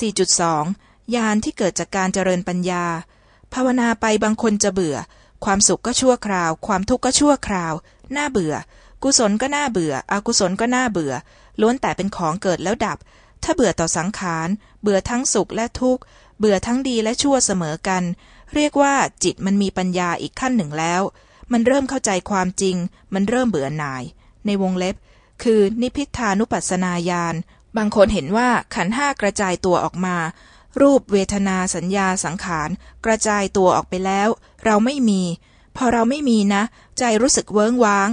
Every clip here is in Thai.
4.2ญาณที่เกิดจากการเจริญปัญญา ภาวนาไปบางคนจะเบื่อ ความสุขก็ชั่วคราว ความทุกข์ก็ชั่วคราว น่าเบื่อ กุศลก็น่าเบื่อ อกุศลก็น่าเบื่อ ล้วนแต่เป็นของเกิดแล้วดับ ถ้าเบื่อต่อสังขาร เบื่อทั้งสุขและทุกข์ เบื่อทั้งดีและชั่วเสมอกัน เรียกว่าจิตมันมีปัญญาอีกขั้นหนึ่งแล้ว มันเริ่มเข้าใจความจริง มันเริ่มเบื่อหน่าย ในวงเล็บ คือนิพิทานุปัสนาญาณ บางคนเห็นว่าขันห้ากระจายตัวออกมา รูปเวทนาสัญญาสังขาร กระจายตัวออกไปแล้ว เราไม่มี พอเราไม่มีนะ ใจรู้สึกเวิ้งว้าง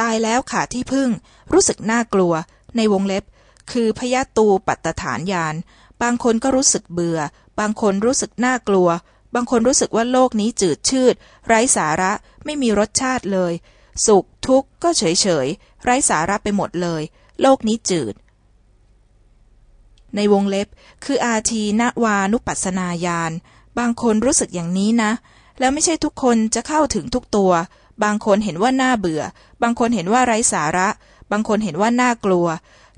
ตายแล้วขาดที่พึ่ง รู้สึกน่ากลัว ในวงเล็บ คือพยาตูปัตตฐานญาณบางคนก็รู้สึกเบื่อ บางคนรู้สึกน่ากลัว บางคนรู้สึกว่าโลกนี้จืดชืด ไร้สาระไม่มีรสชาติเลย สุขทุกข์ก็เฉยเฉยไร้สาระไปหมดเลย โลกนี้จืด ในวงเล็บ คืออาทีนวานุปัสนาญาณบางคนรู้สึกอย่างนี้นะ แล้วไม่ใช่ทุกคนจะเข้าถึงทุกตัว บางคนเห็นว่าน่าเบื่อ บางคนเห็นว่าไร้สาระ บางคนเห็นว่าน่ากลัว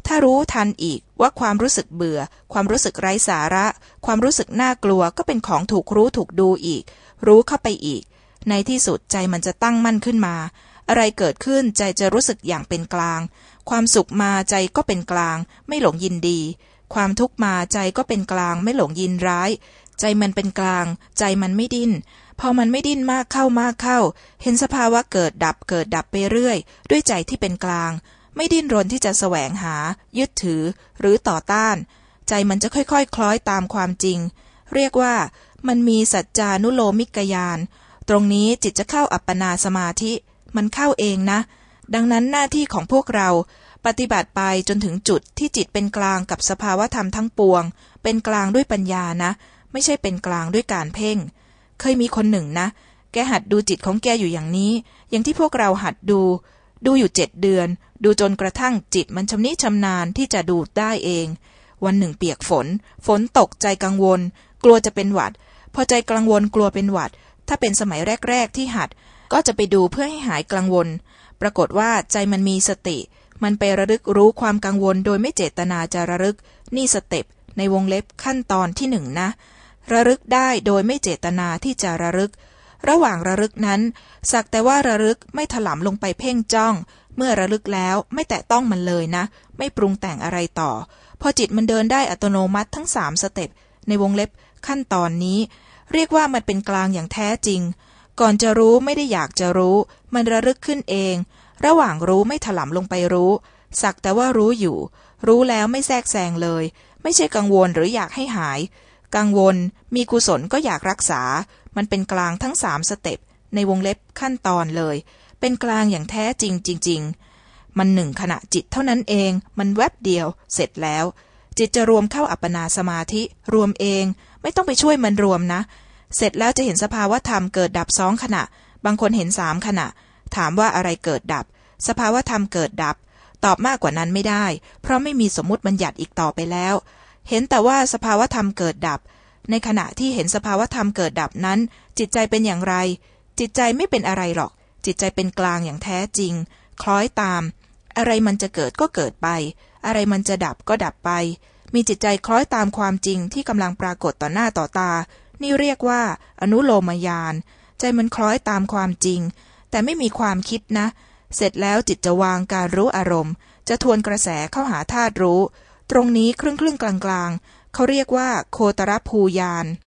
ถ้ารู้ทันอีกว่าความรู้สึกเบื่อ ความรู้สึกไร้สาระ ความรู้สึกน่ากลัวก็เป็นของถูกรู้ถูกดูอีก รู้เข้าไปอีก ในที่สุดใจมันจะตั้งมั่นขึ้นมา อะไรเกิดขึ้นใจจะรู้สึกอย่างเป็นกลาง ความสุขมาใจก็เป็นกลาง ไม่หลงยินดี ความทุกข์มาใจก็เป็นกลางไม่หลงยินร้าย ใจมันเป็นกลาง ใจมันไม่ดิ้นพอมันไม่ดิ้นมากเข้ามากเข้า เห็นสภาวะเกิดดับเกิดดับไปเรื่อย ด้วยใจที่เป็นกลาง ไม่ดิ้นรนที่จะแสวงหา ยึดถือ หรือต่อต้าน ใจมันจะค่อยๆคคล้อยตามความจริง เรียกว่ามันมีสัจจานุโลมิกยาน ตรงนี้จิตจะเข้าอัปปนาสมาธิ มันเข้าเองนะ ดังนั้นหน้าที่ของพวกเรา ปฏิบัติไปจนถึงจุดที่จิตเป็นกลางกับสภาวธรรมทั้งปวง เป็นกลางด้วยปัญญานะ ไม่ใช่เป็นกลางด้วยการเพ่ง เคยมีคนหนึ่งนะ แกหัดดูจิตของแกอยู่อย่างนี้ อย่างที่พวกเราหัดดู ดูอยู่เจ็ดเดือน ดูจนกระทั่งจิตมันชำนิชำนาญที่จะดูได้เอง วันหนึ่งเปียกฝน ฝนตกใจกังวล กลัวจะเป็นหวัด พอใจกังวลกลัวเป็นหวัด ถ้าเป็นสมัยแรก ๆ ที่หัด ก็จะไปดูเพื่อให้หายกังวล ปรากฏว่าใจมันมีสติ มันไประลึกรู้ความกังวลโดยไม่เจตนาจะระลึก นี่สเต็ปในวงเล็บขั้นตอนที่หนึ่งนะ ระลึกได้โดยไม่เจตนาที่จะระลึก ระหว่างระลึกนั้น สักแต่ว่าระลึกไม่ถลำลงไปเพ่งจ้อง เมื่อระลึกแล้วไม่แตะต้องมันเลยนะ ไม่ปรุงแต่งอะไรต่อ พอจิตมันเดินได้อัตโนมัติทั้งสามสเต็ปในวงเล็บขั้นตอนนี้ เรียกว่ามันเป็นกลางอย่างแท้จริง ก่อนจะรู้ไม่ได้อยากจะรู้ มันระลึกขึ้นเอง ระหว่างรู้ไม่ถลำลงไปรู้ สักแต่ว่ารู้อยู่ รู้แล้วไม่แทรกแซงเลย ไม่ใช่กังวลหรืออยากให้หาย กังวล มีกุศลก็อยากรักษา มันเป็นกลางทั้งสามสเต็ปในวงเล็บขั้นตอนเลย เป็นกลางอย่างแท้จริงจริงๆ มันหนึ่งขณะจิตเท่านั้นเอง มันแวบเดียว เสร็จแล้ว จิตจะรวมเข้าอัปปนาสมาธิ รวมเอง ไม่ต้องไปช่วยมันรวมนะ เสร็จแล้วจะเห็นสภาวะธรรมเกิดดับสองขณะ บางคนเห็นสามขณะ ถามว่าอะไรเกิดดับ สภาวะธรรมเกิดดับ ตอบมากกว่านั้นไม่ได้ เพราะไม่มีสมมติบัญญัติอีกต่อไปแล้ว เห็นแต่ว่าสภาวะธรรมเกิดดับ ในขณะที่เห็นสภาวะธรรมเกิดดับนั้น จิตใจเป็นอย่างไร จิตใจไม่เป็นอะไรหรอก จิตใจเป็นกลางอย่างแท้จริง คล้อยตาม อะไรมันจะเกิดก็เกิดไป อะไรมันจะดับก็ดับไป มีจิตใจคล้อยตามความจริงที่กำลังปรากฏต่อหน้าต่อตา นี่เรียกว่า อนุโลมยาน ใจมันคล้อยตามความจริง แต่ไม่มีความคิดนะ เสร็จแล้วจิตจะวางการรู้อารมณ์ จะทวนกระแสเข้าหาธาตุรู้ ตรงนี้ครึ่งครึ่งกลางๆ เขาเรียกว่า โคตรภูยาน